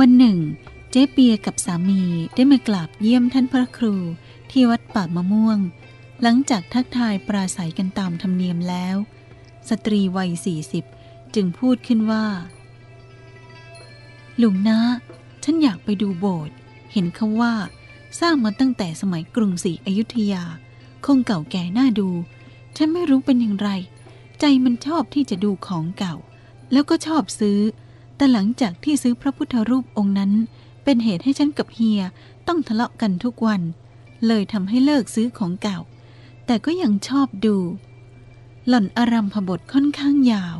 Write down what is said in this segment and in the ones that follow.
วันหนึ่ง เจ๊เปียกับสามีได้มากราบเยี่ยมท่านพระครูที่วัดป่ามะม่วง หลังจากทักทายปราศัยกันตามธรรมเนียมแล้ว สตรีวัยสี่สิบจึงพูดขึ้นว่า ลุงนะ ฉันอยากไปดูโบสถ์เห็นเขาว่า สร้างมาตั้งแต่สมัยกรุงศรีอยุธยา คงเก่าแก่น่าดู ฉันไม่รู้เป็นอย่างไร ใจมันชอบที่จะดูของเก่า แล้วก็ชอบซื้อ แต่หลังจากที่ซื้อพระพุทธรูปองค์นั้น เป็นเหตุให้ฉันกับเฮียต้องทะเลาะกันทุกวัน เลยทำให้เลิกซื้อของเก่า แต่ก็ยังชอบดู หล่อนอารัมพบทค่อนข้างยาว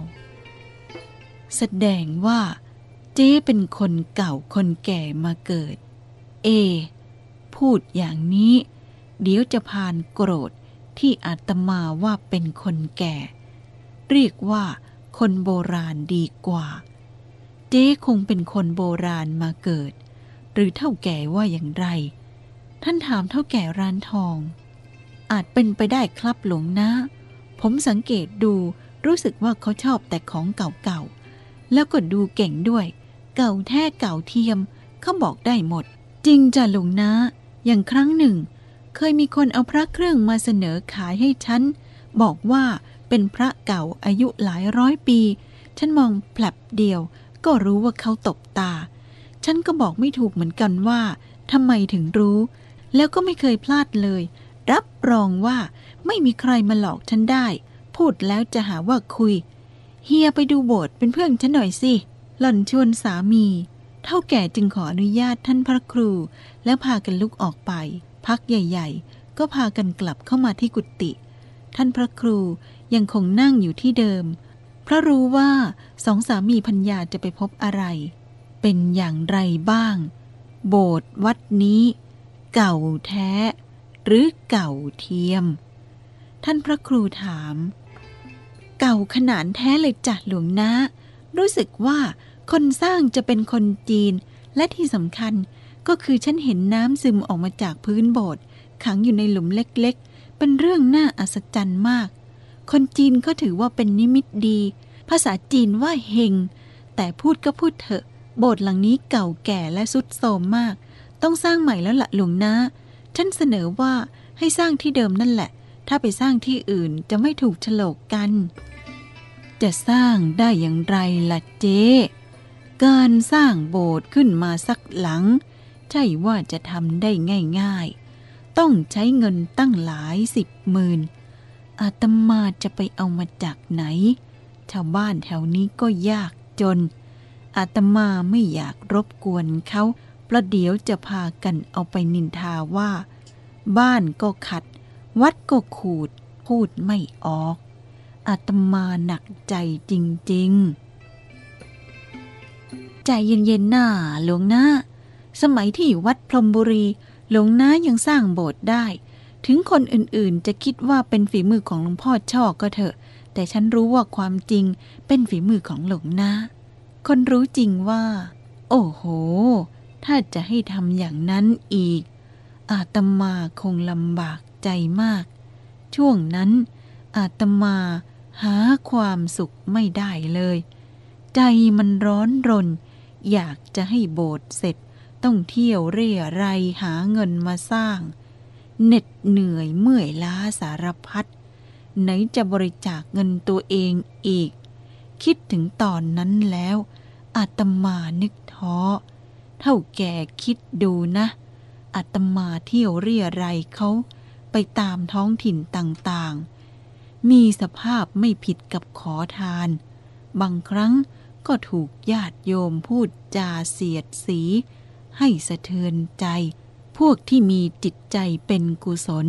แสดงว่า เจ๊เป็นคนเก่าคนแก่มาเกิด เอ พูดอย่างนี้ เดี๋ยวจะพานโกรธที่อาตมาว่าเป็นคนแก่ เรียกว่าคนโบราณดีกว่า เจ๊คงเป็นคนโบราณมาเกิด หรือเท่าแก่ว่าอย่างไร ท่านถามเท่าแก่ร้านทอง อาจเป็นไปได้ครับหลวงนะ ผมสังเกตดูรู้สึกว่าเขาชอบแต่ของเก่าๆ แล้วก็ดูเก่งด้วย เก่าแท้เก่าเทียม เขาบอกได้หมด จริงจ้ะหลวงนะ อย่างครั้งหนึ่ง เคยมีคนเอาพระเครื่องมาเสนอขายให้ฉัน บอกว่าเป็นพระเก่าอายุหลายร้อยปี ฉันมองแผลบเดียว ก็รู้ว่าเขาตบตา ฉันก็บอกไม่ถูกเหมือนกันว่าทำไมถึงรู้ แล้วก็ไม่เคยพลาดเลย รับรองว่าไม่มีใครมาหลอกฉันได้ พูดแล้วจะหาว่าคุย เฮียไปดูโบสถ์เป็นเพื่อนฉันหน่อยสิ หล่อนชวนสามี เท่าแก่จึงขออนุญาตท่านพระครู แล้วพากันลุกออกไป พักใหญ่ ๆ ก็พากันกลับเข้ามาที่กุฏิท่านพระครูยังคงนั่งอยู่ที่เดิม ราะรู้ว่าสองสามีพัญญาจะไปพบอะไร เป็นอย่างไรบ้าง โบสถ์วัดนี้ เก่าแท้ หรือเก่าเทียม ท่านพระครูถาม เก่าขนาดแท้เลยจ้ะหลวงนะ รู้สึกว่าคนสร้างจะเป็นคนจีน และที่สำคัญก็คือฉันเห็นน้ำซึมออกมาจากพื้นโบสถ์ขังอยู่ในหลุมเล็กๆ เป็นเรื่องน่าอัศจรรย์มาก คนจีนก็ถือว่าเป็นนิมิตดี ภาษาจีนว่าเฮง แต่พูดก็พูดเถอะ โบสถ์หลังนี้เก่าแก่และสุดโทรมมาก ต้องสร้างใหม่แล้วละหลวงนะฉันเสนอว่าให้สร้างที่เดิมนั่นแหละ ถ้าไปสร้างที่อื่นจะไม่ถูกฉลกกัน จะสร้างได้อย่างไรล่ะเจ๊การสร้างโบสถ์ขึ้นมาสักหลัง ใช่ว่าจะทำได้ง่าย ๆ ต้องใช้เงินตั้งหลายสิบหมื่น อาตมาจะไปเอามาจากไหน ชาวบ้านแถวนี้ก็ยากจน อาตมาไม่อยากรบกวนเขาประเดี๋ยวจะพากันเอาไปนินทาว่า บ้านก็ขัด วัดก็ขูด พูดไม่ออก อาตมาหนักใจจริงๆ ใจเย็นๆหน้าหลวงนะสมัยที่อยู่วัดพรมบุรี หลวงน้ายังสร้างโบสถ์ได้ ถึงคนอื่นๆ จะคิดว่าเป็นฝีมือของหลวงพ่อช่อก็เถอะ แต่ฉันรู้ว่าความจริงเป็นฝีมือของหลวงนาคนรู้จริงว่า โอ้โห ถ้าจะให้ทำอย่างนั้นอีก อาตมาคงลำบากใจมาก ช่วงนั้นอาตมาหาความสุขไม่ได้เลย ใจมันร้อนรน อยากจะให้โบสถ์เสร็จต้องเที่ยวเร่ไรหาเงินมาสร้าง เหน็ดเหนื่อยเมื่อยล้าสารพัดไหนจะบริจาคเงินตัวเองอีก คิดถึงตอนนั้นแล้วอาตมานึกท้อ เท่าแก่คิดดูนะอาตมาเที่ยวเรียไรเขาไปตามท้องถิ่นต่างๆ มีสภาพไม่ผิดกับขอทาน บางครั้งก็ถูกญาติโยมพูดจาเสียดสี ให้สะเทือนใจ พวกที่มีจิตใจเป็นกุศล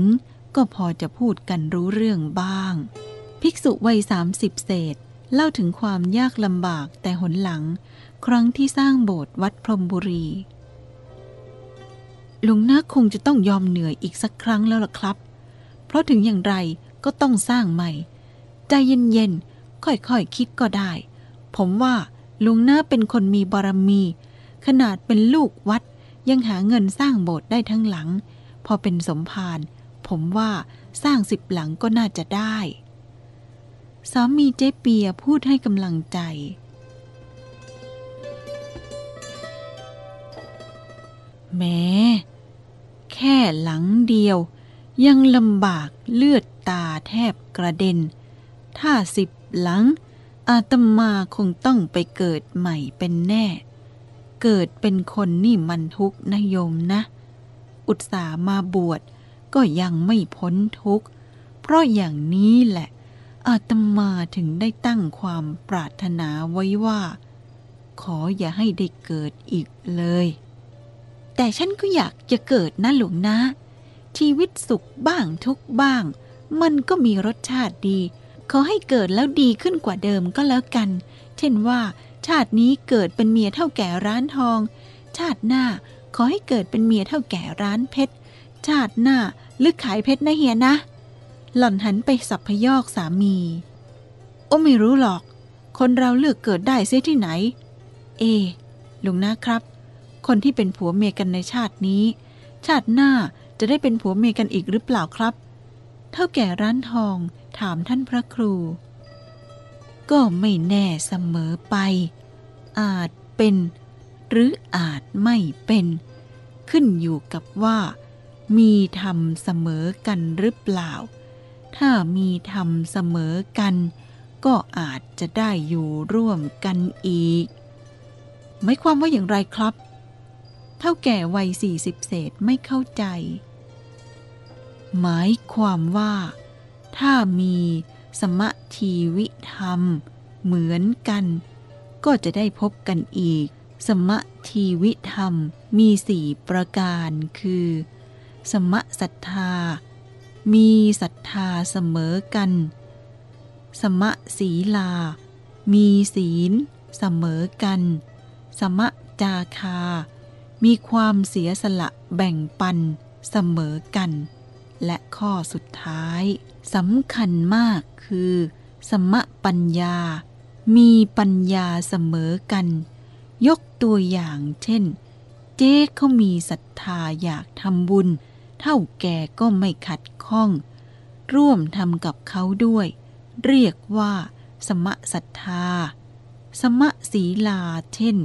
ก็พอจะพูดกันรู้เรื่องบ้าง ภิกษุวัยสามสิบเศษ เล่าถึงความยากลำบากแต่หนหลัง ครั้งที่สร้างโบสถ์วัดพรมบุรีลุงนาคงจะต้องยอมเหนื่อยอีกสักครั้งแล้วล่ะครับ เพราะถึงอย่างไรก็ต้องสร้างใหม่ ใจเย็นๆ ค่อยๆคคิดก็ได้ ผมว่าลุงนาเป็นคนมีบารมี ขนาดเป็นลูกวัด ยังหาเงินสร้างโบสถ์ได้ทั้งหลัง พอเป็นสมภารผมว่าสร้างสิบหลังก็น่าจะได้ สามีเจ๊เปียพูดให้กำลังใจ แม้แค่หลังเดียว ยังลำบากเลือดตาแทบกระเด็น ถ้าสิบหลังอาตมาคงต้องไปเกิดใหม่เป็นแน่ เกิดเป็นคนนี่มันทุกข์นะโยมนะ อุตส่าห์มาบวชก็ยังไม่พ้นทุกข์ เพราะอย่างนี้แหละ อาตมาถึงได้ตั้งความปรารถนาไว้ว่า ขออย่าให้ได้เกิดอีกเลย แต่ฉันก็อยากจะเกิดนะหลวงนะ ชีวิตสุขบ้างทุกบ้าง มันก็มีรสชาติดี ขอให้เกิดแล้วดีขึ้นกว่าเดิมก็แล้วกัน เช่นว่า ชาตินี้เกิดเป็นเมียเท่าแก่ร้านทอง ชาติหน้าขอให้เกิดเป็นเมียเท่าแก่ร้านเพชร ชาติหน้าลึกขายเพชรนะเฮียนะ หล่อนหันไปสับพยอกสามี โอ้ไม่รู้หรอก คนเราเลือกเกิดได้เสียที่ไหน เอลุงนะครับ คนที่เป็นผัวเมียกันในชาตินี้ ชาติหน้าจะได้เป็นผัวเมียกันอีกหรือเปล่าครับ เท่าแก่ร้านทองถามท่านพระครู ก็ไม่แน่เสมอไป อาจเป็น หรืออาจไม่เป็น ขึ้นอยู่กับว่า มีธรรมเสมอกันหรือเปล่า ถ้ามีธรรมเสมอกัน ก็อาจจะได้อยู่ร่วมกันอีกไม่ความว่าอย่างไรครับ เท่าแก่วัยสี่สิบเศษไม่เข้าใจ หมายความว่า ถ้ามี สมทีวิธรรม เหมือนกัน ก็จะได้พบกันอีก สมทีวิธรรมมีสี่ประการคือ สมศรัทธา มีศรัทธาเสมอกัน สมศีลา มีศีลเสมอกัน สมจาคา มีความเสียสละแบ่งปันเสมอกัน และข้อสุดท้าย สำคัญมากคือ สมปัญญา มีปัญญาเสมอกัน ยกตัวอย่างเช่น เจ๊เขามีศรัทธาอยากทำบุญ เท่าแก่ก็ไม่ขัดข้อง ร่วมทำกับเขาด้วย เรียกว่า สมศรัทธา สมศีลาเช่น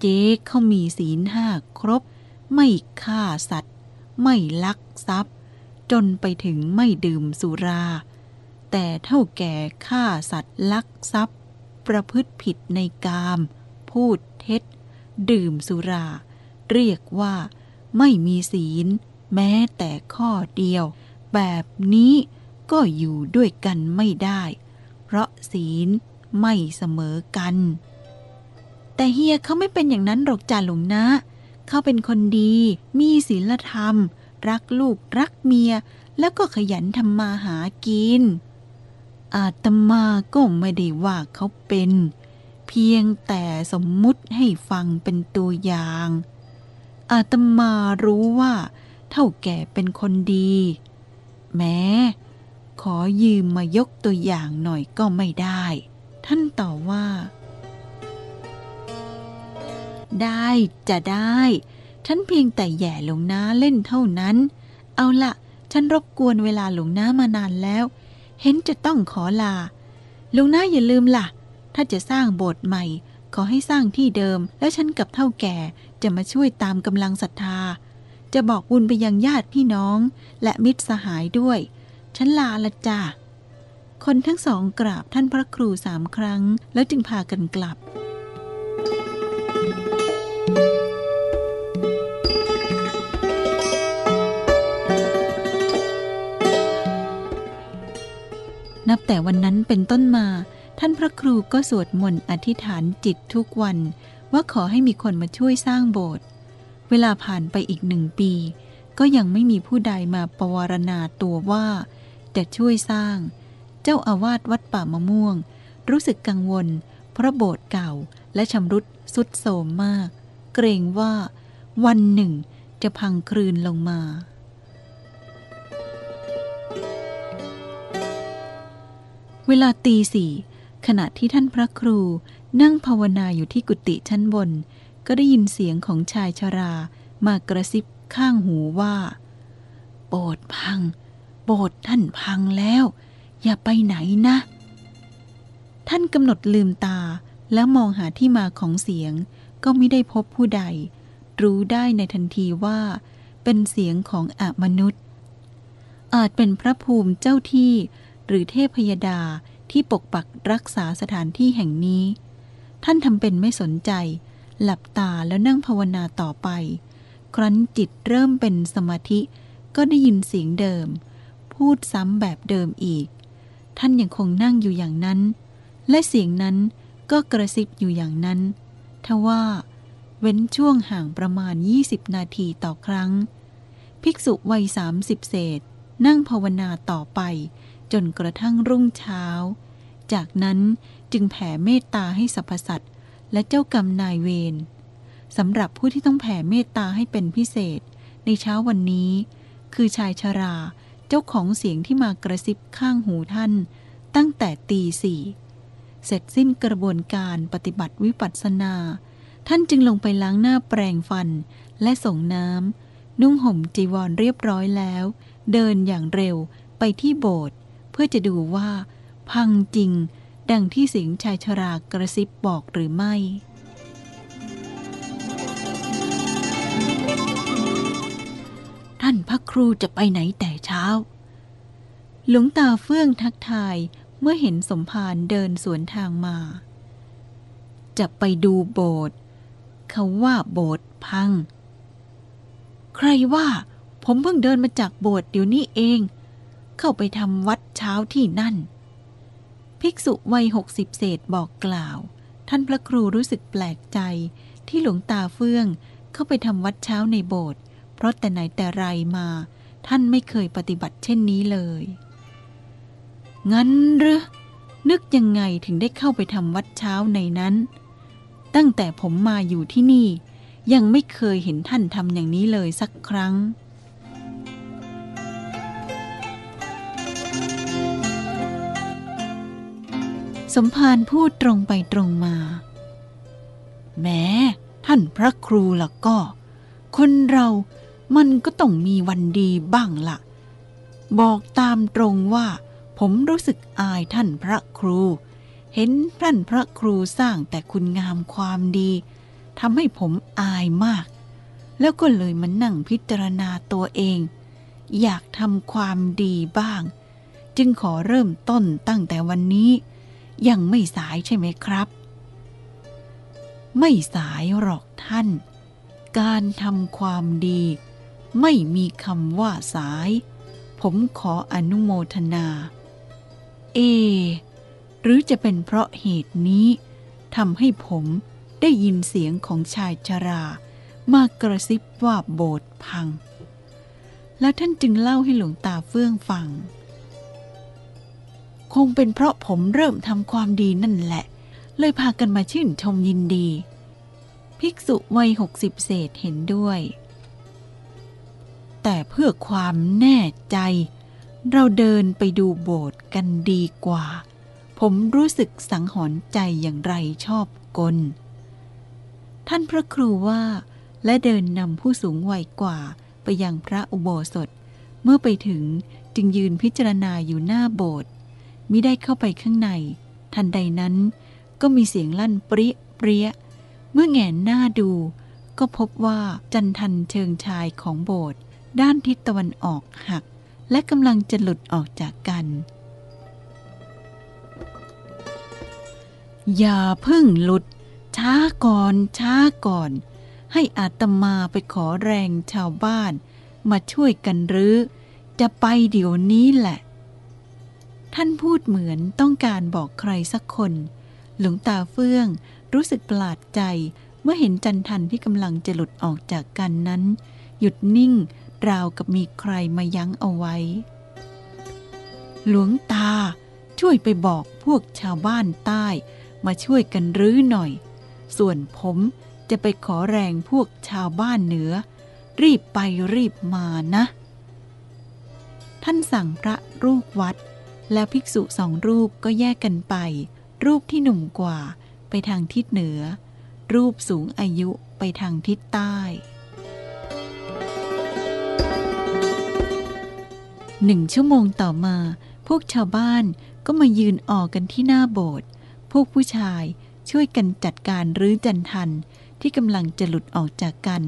เจ๊เขามีศีลห้าครบ ไม่ฆ่าสัตว์ ไม่ลักทรัพย์ จนไปถึงไม่ดื่มสุรา แต่เท่าแก่ฆ่าสัตว์ลักทรัพย์ ประพฤติผิดในกาม พูดเท็จ ดื่มสุรา เรียกว่าไม่มีศีล แม้แต่ข้อเดียว แบบนี้ก็อยู่ด้วยกันไม่ได้ เพราะศีลไม่เสมอกัน แต่เฮียเขาไม่เป็นอย่างนั้นหรอกจ่าหลวงนะ เขาเป็นคนดี มีศีลธรรม รักลูกรักเมีย แล้วก็ขยันทำมาหากิน อาตมาก็ไม่ได้ว่าเขาเป็น เพียงแต่สมมุติให้ฟังเป็นตัวอย่าง อาตมารู้ว่า เท่าแก่เป็นคนดี แม้ขอยืมมายกตัวอย่างหน่อยก็ไม่ได้ ท่านต่อว่า ได้จะได้ ฉันเพียงแต่แย่หลวงน้าเล่นเท่านั้น เอาละฉันรบกวนเวลาหลวงน้ามานานแล้ว เห็นจะต้องขอลา หลวงน้าอย่าลืมล่ะ ถ้าจะสร้างโบสถ์ใหม่ ขอให้สร้างที่เดิม แล้วฉันกับเท่าแก่จะมาช่วยตามกำลังศรัทธา จะบอกบุญไปยังญาติพี่น้อง และมิตรสหายด้วย ฉันลาละจ้ะคนทั้งสองกราบท่านพระครูสามครั้ง แล้วจึงพากันกลับ นับแต่วันนั้นเป็นต้นมา ท่านพระครูก็สวดมนต์อธิษฐานจิตทุกวัน ว่าขอให้มีคนมาช่วยสร้างโบสถ์เวลาผ่านไปอีกหนึ่งปี ก็ยังไม่มีผู้ใดมาปวารณาตัวว่าจะช่วยสร้าง เจ้าอาวาสวัดป่ามะม่วง รู้สึกกังวล เพราะโบสถ์เก่าและชำรุดสุดโทรมมาก เกรงว่า วันหนึ่งจะพังคลืนลงมา เวลาตีสี่ขณะที่ท่านพระครูนั่งภาวนาอยู่ที่กุฏิชั้นบน ก็ได้ยินเสียงของชายชรามากระซิบข้างหูว่า โบสพัง โบสท่านพังแล้ว อย่าไปไหนนะ ท่านกำหนดลืมตาแล้วมองหาที่มาของเสียง ก็ไม่ได้พบผู้ใด รู้ได้ในทันทีว่า เป็นเสียงของอมนุษย์ อาจเป็นพระภูมิเจ้าที่ หรือเทพยดาที่ปกปักรักษาสถานที่แห่งนี้ ท่านทำเป็นไม่สนใจ หลับตาแล้วนั่งภาวนาต่อไป ครั้นจิตเริ่มเป็นสมาธิ ก็ได้ยินเสียงเดิม พูดซ้ำแบบเดิมอีก ท่านยังคงนั่งอยู่อย่างนั้น และเสียงนั้นก็กระซิบอยู่อย่างนั้น ทว่า เว้นช่วงห่างประมาณ 20 นาทีต่อครั้ง ภิกษุวัยสามสิบเศษ นั่งภาวนาต่อไป จนกระทั่งรุ่งเช้า จากนั้นจึงแผ่เมตตาให้สรรพสัตว์และเจ้ากรรมนายเวรสำหรับผู้ที่ต้องแผ่เมตตาให้เป็นพิเศษ ในเช้าวันนี้ คือชายชราเจ้าของเสียงที่มากระซิบข้างหูท่าน ตั้งแต่ตีสี่เสร็จสิ้นกระบวนการปฏิบัติวิปัสสนา ท่านจึงลงไปล้างหน้าแปรงฟันและส่งน้ำนุ่งห่มจีวรเรียบร้อยแล้ว เดินอย่างเร็วไปที่โบสถ์ พื่อจะดูว่า พังจริง ดังที่เสียงชายชรากระซิบบอกหรือไม่ท่านพระครูจะไปไหนแต่เช้า หลวงตาเฟื่องทักทายเมื่อเห็นสมภารเดินสวนทางมา จะไปดูโบสถ์เขาว่าโบสถ์พัง ใครว่าผมเพิ่งเดินมาจากโบสถ์เดี๋ยวนี้เอง เข้าไปทำวัดเช้าที่นั่น ภิกษุวัยหกสิบเศษบอกกล่าว ท่านพระครูรู้สึกแปลกใจ ที่หลวงตาเฟื่องเข้าไปทำวัดเช้าในโบสถ์เพราะแต่ไหนแต่ไรมา ท่านไม่เคยปฏิบัติเช่นนี้เลย งั้นหรือนึกยังไงถึงได้เข้าไปทำวัดเช้าในนั้น ตั้งแต่ผมมาอยู่ที่นี่ ยังไม่เคยเห็นท่านทำอย่างนี้เลยสักครั้ง สมภารพูดตรงไปตรงมา แม้ท่านพระครูล่ะก็ คนเรามันก็ต้องมีวันดีบ้างละ่ะ บอกตามตรงว่า ผมรู้สึกอายท่านพระครู เห็นท่านพระครูสร้างแต่คุณงามความดีทำให้ผมอายมาก แล้วก็เลยมานั่งพิจารณาตัวเอง อยากทำความดีบ้าง จึงขอเริ่มต้นตั้งแต่วันนี้ ยังไม่สายใช่ไหมครับ ไม่สายหรอกท่าน การทำความดี ไม่มีคำว่าสาย ผมขออนุโมทนา เอ หรือจะเป็นเพราะเหตุนี้ทำให้ผมได้ยินเสียงของชายชรามากระซิบว่าโบสถ์พัง แล้วท่านจึงเล่าให้หลวงตาเฟื่องฟัง คงเป็นเพราะผมเริ่มทำความดีนั่นแหละ เลยพากันมาชื่นชมยินดี ภิกษุวัยหกสิบเศษเห็นด้วย แต่เพื่อความแน่ใจ เราเดินไปดูโบสถ์กันดีกว่า ผมรู้สึกสังหรณ์ใจอย่างไรชอบกล ท่านพระครูว่าและเดินนำผู้สูงวัยกว่าไปยังพระอุโบสถ เมื่อไปถึงจึงยืนพิจารณาอยู่หน้าโบสถ์ มิได้เข้าไปข้างใน ทันใดนั้น ก็มีเสียงลั่นปรี้ยเปรี้ย เมื่อแงนหน้าดู ก็พบว่าจันทันเชิงชายของโบสถ์ด้านทิศตะวันออกหัก และกำลังจะหลุดออกจากกัน อย่าเพิ่งหลุด ช้าก่อน ช้าก่อน ให้อาตมาไปขอแรงชาวบ้าน มาช่วยกันรื้อ จะไปเดี๋ยวนี้แหละ ท่านพูดเหมือนต้องการบอกใครสักคน หลวงตาเฟื่องรู้สึกประหลาดใจเมื่อเห็นจันทันที่กำลังจะหลุดออกจากกันนั้น หยุดนิ่งราวกับมีใครมายั้งเอาไว้ หลวงตาช่วยไปบอกพวกชาวบ้านใต้ มาช่วยกันรื้อหน่อย ส่วนผมจะไปขอแรงพวกชาวบ้านเหนือ รีบไปรีบมานะ ท่านสั่งพระรูปวัด แล้วภิกษุสองรูปก็แยกกันไป รูปที่หนุ่มกว่าไปทางทิศเหนือ รูปสูงอายุไปทางทิศใต้ หนึ่งชั่วโมงต่อมา พวกชาวบ้านก็มายืนออกกันที่หน้าโบสถ์พวกผู้ชายช่วยกันจัดการรื้อจันทันที่ที่กำลังจะหลุดออกจากกัน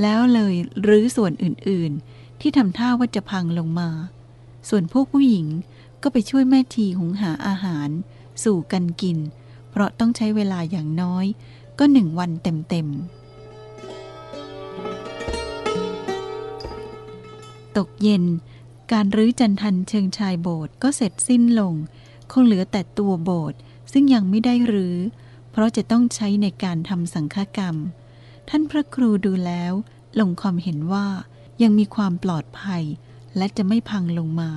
แล้วเลยรื้อส่วนอื่นๆ ที่ทำท่าว่าจะพังลงมา ส่วนพวกผู้หญิง ก็ไปช่วยแม่ทีหุงหาอาหาร สู่กันกิน เพราะต้องใช้เวลาอย่างน้อย ก็หนึ่งวันเต็มๆ ตกเย็น การรื้อจันทันเชิงชายโบสถ์ก็เสร็จสิ้นลง คงเหลือแต่ตัวโบสถ์ซึ่งยังไม่ได้รื้อ เพราะจะต้องใช้ในการทำสังฆกรรม ท่านพระครูดูแล้วลงความเห็นว่ายังมีความปลอดภัย และจะไม่พังลงมา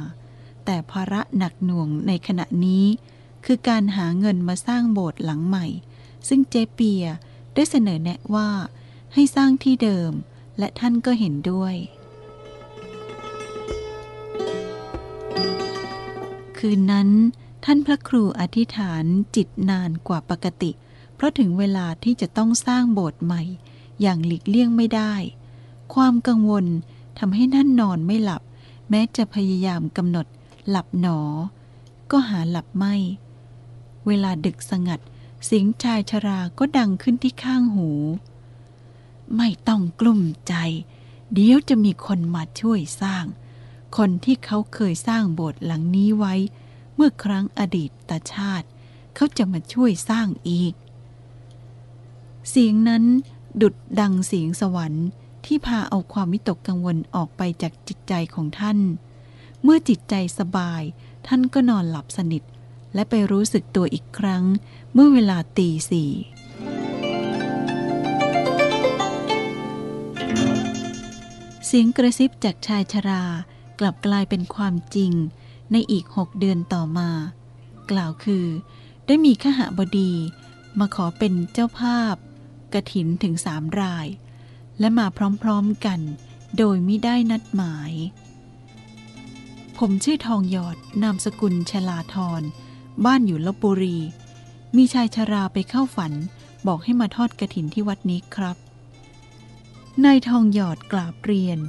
แต่ภาระหนักหน่วงในขณะนี้ คือการหาเงินมาสร้างโบสถ์หลังใหม่ ซึ่งเจเปียได้เสนอแนะว่า ให้สร้างที่เดิม และท่านก็เห็นด้วย คืนนั้นท่านพระครูอธิษฐานจิตนานกว่าปกติ เพราะถึงเวลาที่จะต้องสร้างโบสถ์ใหม่ อย่างหลีกเลี่ยงไม่ได้ ความกังวลทำให้ท่านนอนไม่หลับ แม้จะพยายามกำหนด หลับหนอ ก็หาหลับไม่ เวลาดึกสงัดเสียงชายชราก็ดังขึ้นที่ข้างหู ไม่ต้องกลุ้มใจ เดี๋ยวจะมีคนมาช่วยสร้าง คนที่เขาเคยสร้างโบสถ์หลังนี้ไว้ เมื่อครั้งอดีตตชาติ เขาจะมาช่วยสร้างอีก เสียงนั้นดุดดังเสียงสวรรค์ที่พาเอาความวิตกกังวลออกไปจากจิตใจของท่าน เมื่อจิตใจสบาย ท่านก็นอนหลับสนิท และไปรู้สึกตัวอีกครั้ง เมื่อเวลาตีสี่เสียงกระซิบจากชายชรา กลับกลายเป็นความจริง ในอีกหกเดือนต่อมา กล่าวคือ ได้มีขหบดี มาขอเป็นเจ้าภาพ กระถินถึงสามราย และมาพร้อมๆกัน โดยไม่ได้นัดหมาย ผมชื่อทองหยอด นามสกุลชลาธรบ้านอยู่ลบบุรี มีชายชราไปเข้าฝัน บอกให้มาทอดกระถินที่วัดนี้ครับ นายทองหยอดกราบเรียน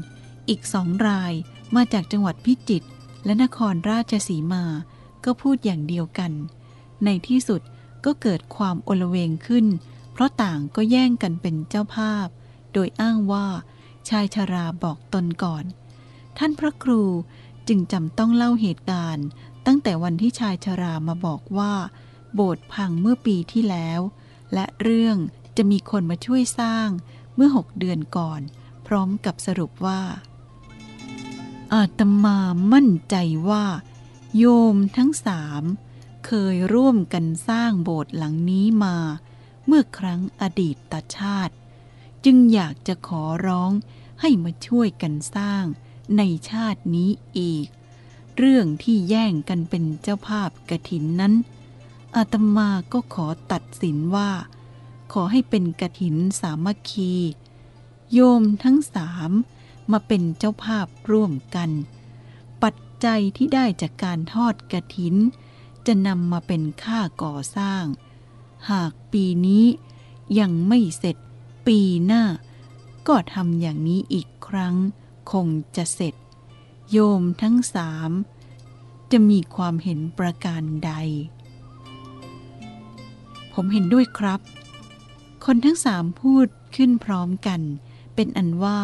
อีกสองรายมาจากจังหวัดพิจิตรและนครราชสีมา ก็พูดอย่างเดียวกัน ในที่สุดก็เกิดความโอลเวงขึ้น เพราะต่างก็แย่งกันเป็นเจ้าภาพ โดยอ้างว่า ชายชาราบอกตนก่อน ท่านพระครู จึงจำต้องเล่าเหตุการณ์ ตั้งแต่วันที่ชายชรามาบอกว่า โบสถ์พังเมื่อปีที่แล้ว และเรื่องจะมีคนมาช่วยสร้างเมื่อหกเดือนก่อน พร้อมกับสรุปว่า อาตมามั่นใจว่า โยมทั้งสามเคยร่วมกันสร้างโบสถ์หลังนี้มา เมื่อครั้งอดีตตชาติ จึงอยากจะขอร้องให้มาช่วยกันสร้าง ในชาตินี้อีก เรื่องที่แย่งกันเป็นเจ้าภาพกระถินนั้น อาตมาก็ขอตัดสินว่า ขอให้เป็นกระถินสามัคคี โยมทั้งสามมาเป็นเจ้าภาพร่วมกัน ปัจจัยที่ได้จากการทอดกระถิน จะนำมาเป็นค่าก่อสร้าง หากปีนี้ยังไม่เสร็จปีหน้า ก็ทำอย่างนี้อีกครั้ง คงจะเสร็จ โยมทั้งสามจะมีความเห็นประการใด ผมเห็นด้วยครับ คนทั้งสามพูดขึ้นพร้อมกัน เป็นอันว่า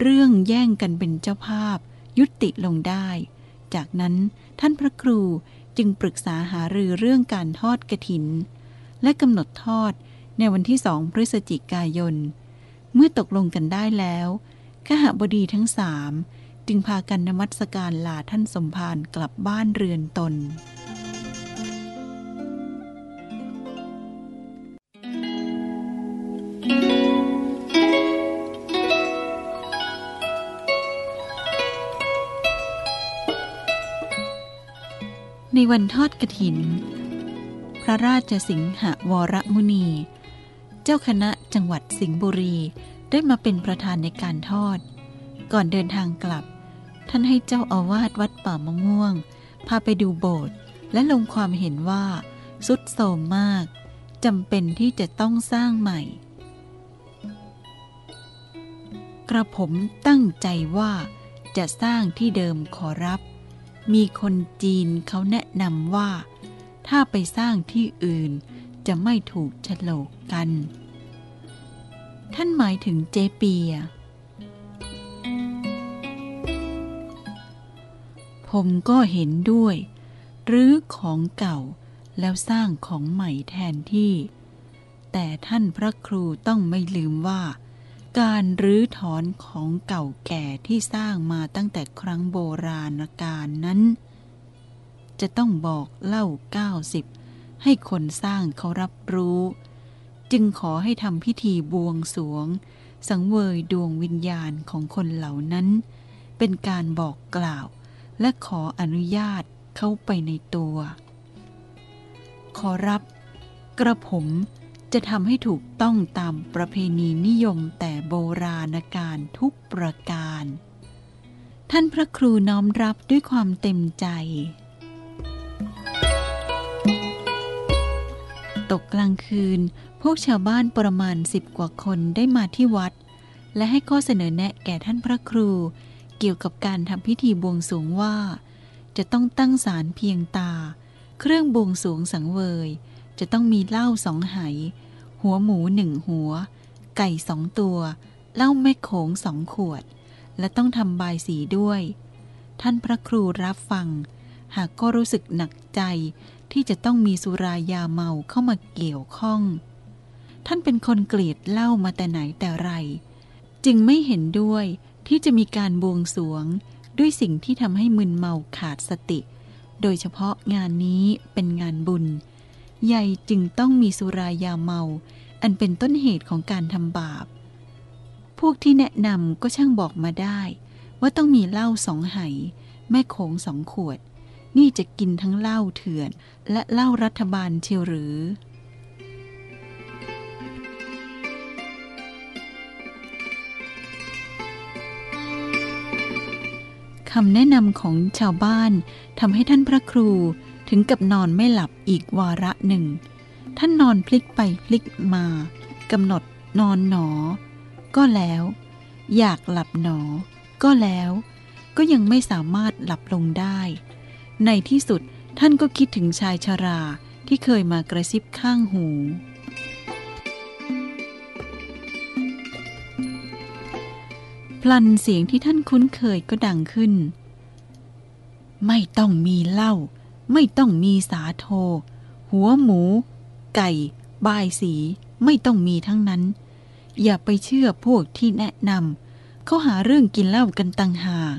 เรื่องแย่งกันเป็นเจ้าภาพ ยุติลงได้ จากนั้นท่านพระครูจึงปรึกษาหารือเรื่องการทอดกระถิน และกำหนดทอดในวันที่สองพฤศจิกายน เมื่อตกลงกันได้แล้ว ขหบดีทั้งสามจึงพากันนมัสการลาท่านสมภารกลับบ้านเรือนตน ในวันทอดกระถิน พระราชสิงหวรมุนี เจ้าคณะจังหวัดสิงห์บุรี ได้มาเป็นประธานในการทอด ก่อนเดินทางกลับ ท่านให้เจ้าอาวาสวัดป่ามะม่วง พาไปดูโบสถ์และลงความเห็นว่าสุดโทรมมากจำเป็นที่จะต้องสร้างใหม่ กระผมตั้งใจว่าจะสร้างที่เดิมขอรับ มีคนจีนเขาแนะนำว่า ถ้าไปสร้างที่อื่นจะไม่ถูกฉลกกัน ท่านหมายถึงเจเปีย ผมก็เห็นด้วยรื้อของเก่าแล้วสร้างของใหม่แทนที่ แต่ท่านพระครูต้องไม่ลืมว่า การรื้อถอนของเก่าแก่ที่สร้างมาตั้งแต่ครั้งโบราณกาลนั้น จะต้องบอกเล่าเก้าสิบให้คนสร้างเขารับรู้ จึงขอให้ทำพิธีบวงสวง สังเวยดวงวิญญาณของคนเหล่านั้น เป็นการบอกกล่าว และขออนุญาตเข้าไปในตัว ขอรับ กระผมจะทำให้ถูกต้องตามประเพณีนิยมแต่โบราณการทุกประการ ท่านพระครูน้อมรับด้วยความเต็มใจ กกลางคืน พวกชาวบ้านประมาณสิบกว่าคนได้มาที่วัด และให้ข้อเสนอแนะแก่ท่านพระครู เกี่ยวกับการทำพิธีบวงสรวงว่า จะต้องตั้งศาลเพียงตา เครื่องบวงสรวงสังเวย จะต้องมีเหล้าสองไห หัวหมูหนึ่งหัว ไก่สองตัวเหล้าแม่โขงสองขวด และต้องทำบายสีด้วย ท่านพระครูรับฟัง หากก็รู้สึกหนักใจ ที่จะต้องมีสุรายาเมาเข้ามาเกี่ยวข้อง ท่านเป็นคนเกลียดเหล้ามาแต่ไหนแต่ไร จึงไม่เห็นด้วยที่จะมีการบวงสวงด้วยสิ่งที่ทำให้มึนเมาขาดสติ โดยเฉพาะงานนี้เป็นงานบุญ ใหญ่จึงต้องมีสุรายาเมา อันเป็นต้นเหตุของการทำบาป พวกที่แนะนำก็ช่างบอกมาได้ ว่าต้องมีเหล้าสองไหแม่โขงสองขวด นี่จะกินทั้งเหล้าเถื่อน และเหล้ารัฐบาลเชียวหรือคำแนะนำของชาวบ้านทำให้ท่านพระครูถึงกับนอนไม่หลับอีกวาระหนึ่ง ท่านนอนพลิกไปพลิกมากำหนดนอนหนอ ก็แล้ว อยากหลับหนอ ก็แล้ว ก็ยังไม่สามารถหลับลงได้ ในที่สุดท่านก็คิดถึงชายชราที่เคยมากระซิบข้างหู พลันเสียงที่ท่านคุ้นเคยก็ดังขึ้น ไม่ต้องมีเหล้าไม่ต้องมีสาโท หัวหมู ไก่ บายสี ไม่ต้องมีทั้งนั้น อย่าไปเชื่อพวกที่แนะนำเขาหาเรื่องกินเหล้ากันตังหาก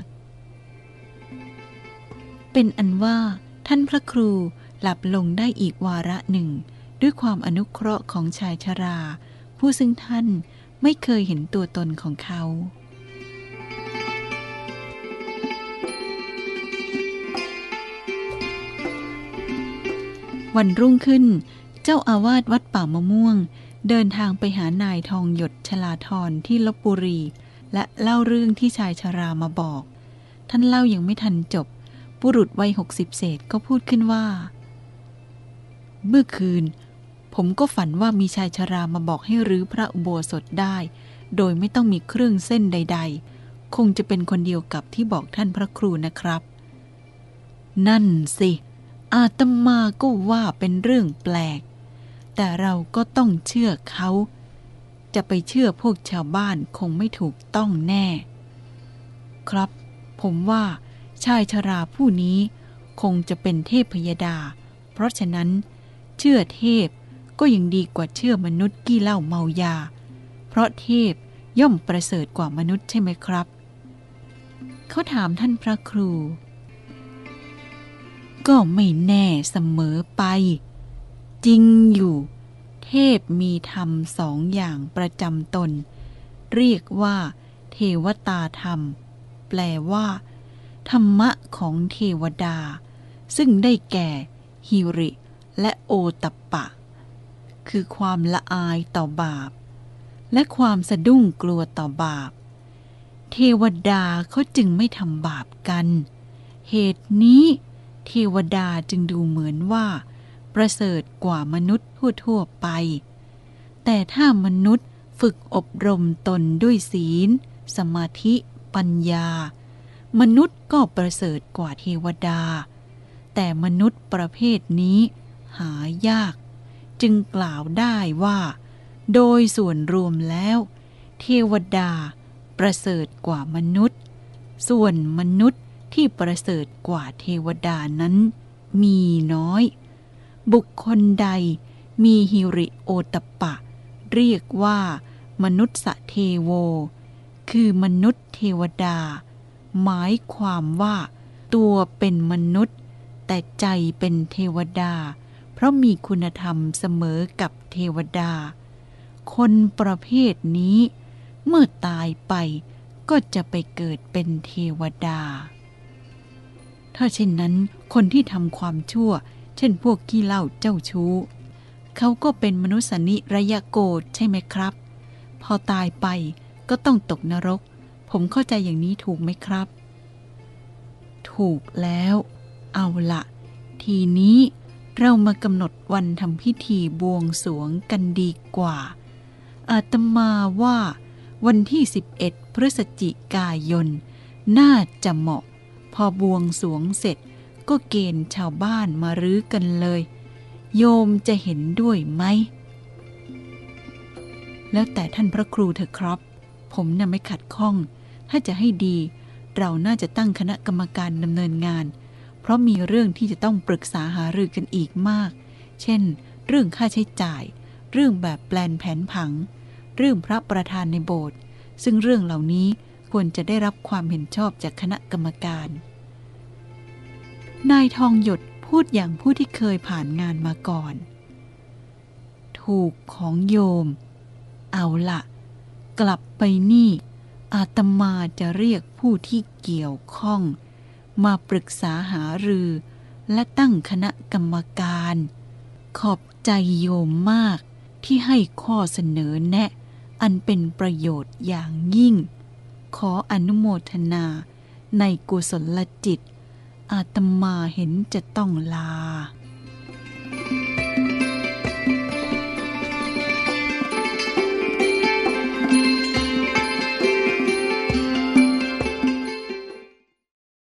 เป็นอันว่าท่านพระครูหลับลงได้อีกวาระหนึ่ง ด้วยความอนุเคราะห์ของชายชรา ผู้ซึ่งท่านไม่เคยเห็นตัวตนของเขาวันรุ่งขึ้น เจ้าอาวาสวัดป่ามะม่วง เดินทางไปหานายทองหยดชลาธรที่ลบบุรี และเล่าเรื่องที่ชายชรามาบอก ท่านเล่ายังไม่ทันจบ บุรุษวัยหกสิบเศษก็พูดขึ้นว่า เมื่อคืน ผมก็ฝันว่ามีชายชรามาบอกให้รื้อพระอุโบสถได้ โดยไม่ต้องมีเครื่องเส้นใด ๆ คงจะเป็นคนเดียวกับที่บอกท่านพระครูนะครับ นั่นสิ อาตมาก็ว่าเป็นเรื่องแปลก แต่เราก็ต้องเชื่อเขา จะไปเชื่อพวกชาวบ้านคงไม่ถูกต้องแน่ ครับ ผมว่า ชายชราผู้นี้คงจะเป็นเทพพยดา เพราะฉะนั้นเชื่อเทพก็ยังดีกว่าเชื่อมนุษย์กี้เหล้าเมายา เพราะเทพย่อมประเสริฐกว่ามนุษย์ใช่ไหมครับ เขาถามท่านพระครู ก็ไม่แน่เสมอไป จริงอยู่ เทพมีธรรมสองอย่างประจำตน เรียกว่า เทวตาธรรม แปลว่า ธรรมะของเทวดา ซึ่งได้แก่ฮิริและโอตปปะ คือความละอายต่อบาป และความสะดุ้งกลัวต่อบาป เทวดาเขาจึงไม่ทำบาปกัน เหตุนี้เทวดาจึงดูเหมือนว่า ประเสริฐกว่ามนุษย์ทั่วๆไป แต่ถ้ามนุษย์ฝึกอบรมตนด้วยศีล สมาธิ ปัญญา มนุษย์ก็ประเสริฐกว่าเทวดา แต่มนุษย์ประเภทนี้หายาก จึงกล่าวได้ว่า โดยส่วนรวมแล้ว เทวดาประเสริฐกว่ามนุษย์ ส่วนมนุษย์ที่ประเสริฐกว่าเทวดานั้น มีน้อย บุคคลใดมีฮิริโอตปะ เรียกว่ามนุษย์สเทโว คือมนุษย์เทวดา หมายความว่า ตัวเป็นมนุษย์ แต่ใจเป็นเทวดา เพราะมีคุณธรรมเสมอกับเทวดา คนประเภทนี้ เมื่อตายไปก็จะไปเกิดเป็นเทวดา ถ้าเช่นนั้นคนที่ทำความชั่ว เช่นพวกขี้เล้าเจ้าชู้ เขาก็เป็นมนุษย์นิระยะโกรธใช่ไหมครับ พอตายไปก็ต้องตกนรก ผมเข้าใจอย่างนี้ถูกไหมครับ ถูกแล้ว เอาละทีนี้เรามากำหนดวันทำพิธีบวงสวงกันดีกว่า อาตมาว่า วันที่ 11 พฤศจิกายน น่าจะเหมาะ พอบวงสวงเสร็จก็เกณฑ์ชาวบ้านมารื้อกันเลย โยมจะเห็นด้วยไหม แล้วแต่ท่านพระครูเถอะครับ ผมน่ะไม่ขัดข้อง ถ้าจะให้ดี เราน่าจะตั้งคณะกรรมการดำเนินงาน เพราะมีเรื่องที่จะต้องปรึกษาหารือกันอีกมาก เช่น เรื่องค่าใช้จ่าย เรื่องแบบแปลนแผนผัง เรื่องพระประธานในโบสถ์ซึ่งเรื่องเหล่านี้ควรจะได้รับความเห็นชอบจากคณะกรรมการ นายทองหยดพูดอย่างผู้ที่เคยผ่านงานมาก่อน ถูกของโยม เอาละกลับไปนี่ อาตมาจะเรียกผู้ที่เกี่ยวข้อง มาปรึกษาหารือ และตั้งคณะกรรมการ ขอบใจโยมมากที่ให้ข้อเสนอแนะ อันเป็นประโยชน์อย่างยิ่ง ขออนุโมทนาในกุศลจิต อาตมาเห็นจะต้องลา